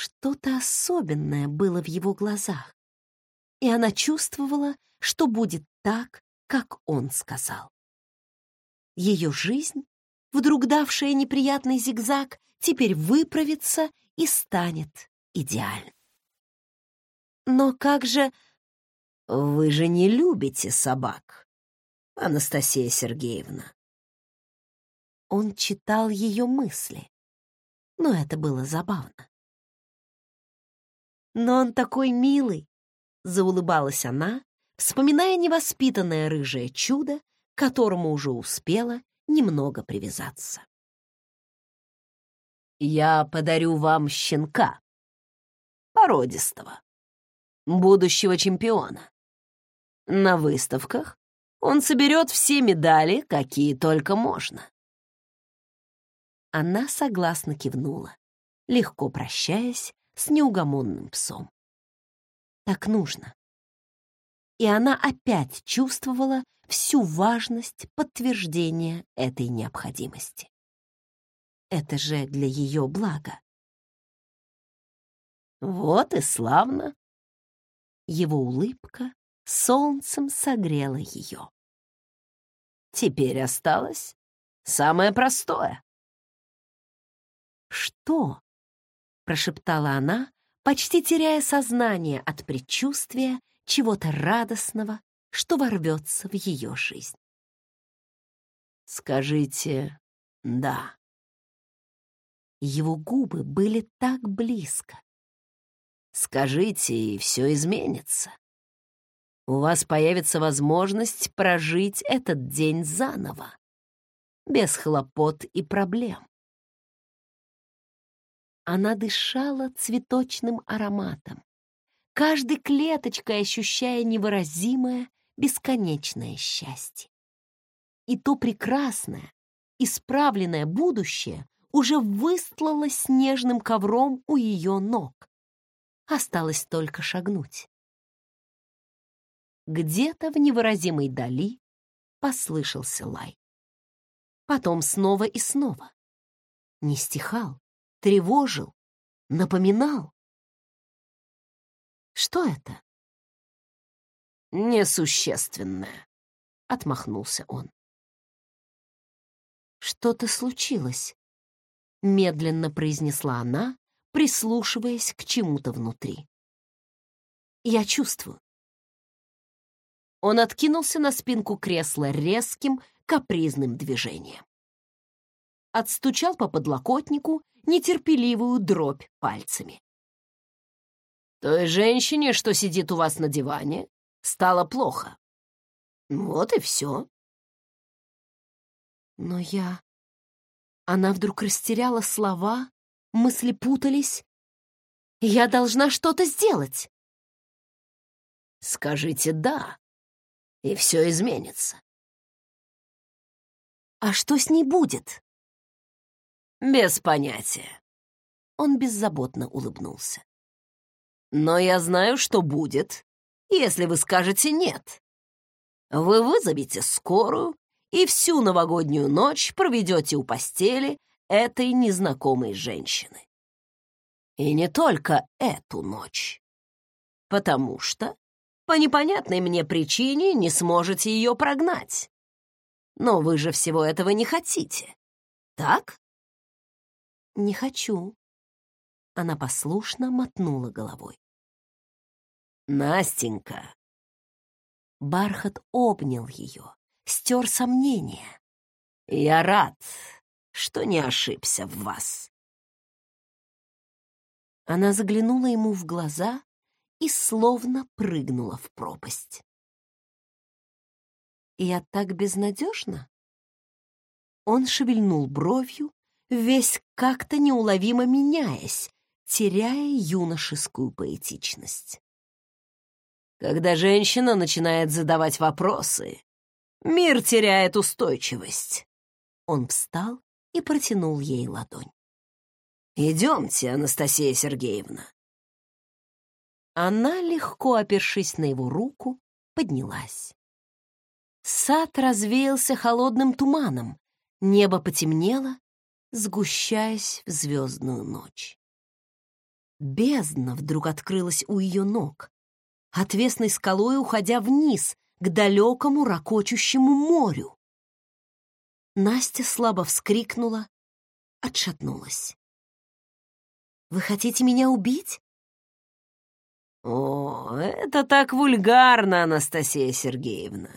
Что-то особенное было в его глазах, и она чувствовала, что будет так, как он сказал. Ее жизнь, вдруг давшая неприятный зигзаг, теперь выправится и станет идеальной. Но как же... Вы же не любите собак, Анастасия Сергеевна. Он читал ее мысли, но это было забавно. «Но он такой милый!» — заулыбалась она, вспоминая невоспитанное рыжее чудо, к которому уже успела немного привязаться. «Я подарю вам щенка, породистого, будущего чемпиона. На выставках он соберет все медали, какие только можно. Она согласно кивнула, легко прощаясь с неугомонным псом. Так нужно. И она опять чувствовала всю важность подтверждения этой необходимости. Это же для ее блага. Вот и славно. Его улыбка солнцем согрела ее. Теперь осталось самое простое. «Что?» — прошептала она, почти теряя сознание от предчувствия чего-то радостного, что ворвется в ее жизнь. «Скажите «да». Его губы были так близко. «Скажите, и все изменится. У вас появится возможность прожить этот день заново, без хлопот и проблем. Она дышала цветочным ароматом, каждой клеточкой ощущая невыразимое, бесконечное счастье. И то прекрасное, исправленное будущее уже выстлало снежным ковром у ее ног. Осталось только шагнуть. Где-то в невыразимой дали послышался лай. Потом снова и снова. Не стихал, тревожил, напоминал. Что это? Несущественное, отмахнулся он. Что-то случилось, медленно произнесла она, прислушиваясь к чему-то внутри. Я чувствую. Он откинулся на спинку кресла резким, капризным движением. Отстучал по подлокотнику нетерпеливую дробь пальцами. Той женщине, что сидит у вас на диване, стало плохо. Вот и все. Но я... Она вдруг растеряла слова, мысли путались. Я должна что-то сделать. Скажите «да», и все изменится. А что с ней будет? Без понятия. Он беззаботно улыбнулся. Но я знаю, что будет, если вы скажете «нет». Вы вызовете скорую и всю новогоднюю ночь проведете у постели этой незнакомой женщины. И не только эту ночь. Потому что по непонятной мне причине не сможете ее прогнать. Но вы же всего этого не хотите, так? «Не хочу». Она послушно мотнула головой. «Настенька!» Бархат обнял ее, стер сомнения. «Я рад, что не ошибся в вас». Она заглянула ему в глаза и словно прыгнула в пропасть. «Я так безнадежна?» Он шевельнул бровью, весь как-то неуловимо меняясь, теряя юношескую поэтичность. Когда женщина начинает задавать вопросы, мир теряет устойчивость. Он встал и протянул ей ладонь. «Идемте, Анастасия Сергеевна». Она, легко опершись на его руку, поднялась. Сад развеялся холодным туманом, небо потемнело, сгущаясь в звездную ночь. Бездна вдруг открылась у ее ног, отвесной скалой уходя вниз, к далекому ракочущему морю. Настя слабо вскрикнула, отшатнулась. «Вы хотите меня убить?» «О, это так вульгарно, Анастасия Сергеевна!»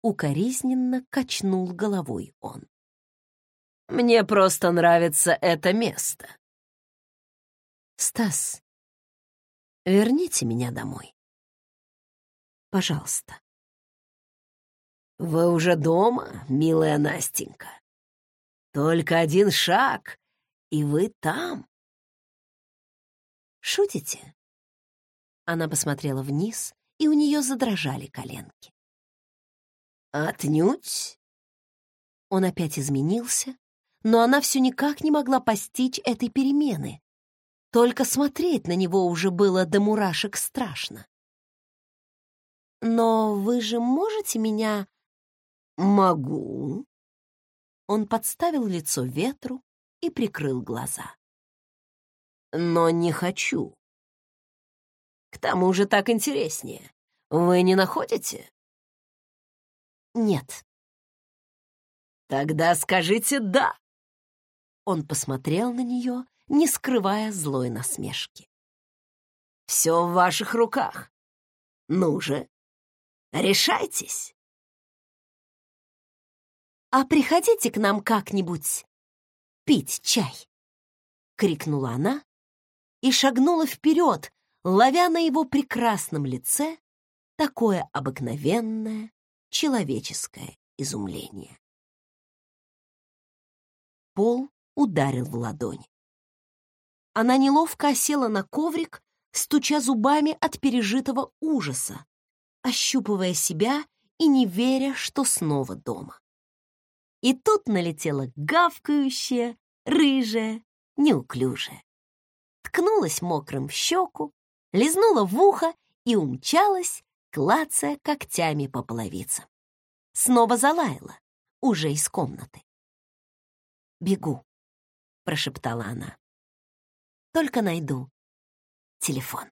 Укоризненно качнул головой он. «Мне просто нравится это место». «Стас, верните меня домой. Пожалуйста». «Вы уже дома, милая Настенька? Только один шаг, и вы там». «Шутите?» Она посмотрела вниз, и у нее задрожали коленки. «Отнюдь?» Он опять изменился, но она все никак не могла постичь этой перемены. Только смотреть на него уже было до мурашек страшно. «Но вы же можете меня...» «Могу». Он подставил лицо ветру и прикрыл глаза. «Но не хочу». К тому же так интереснее. Вы не находите? Нет. Тогда скажите «да». Он посмотрел на нее, не скрывая злой насмешки. Все в ваших руках. Ну же, решайтесь. А приходите к нам как-нибудь пить чай, крикнула она и шагнула вперед, ловя на его прекрасном лице такое обыкновенное человеческое изумление. Пол ударил в ладонь. Она неловко осела на коврик, стуча зубами от пережитого ужаса, ощупывая себя и не веря, что снова дома. И тут налетела гавкающая, рыжая, неуклюжая. Ткнулась мокрым в щеку, лизнула в ухо и умчалась, клацая когтями по половицам. Снова залаяла, уже из комнаты. «Бегу», — прошептала она. «Только найду телефон».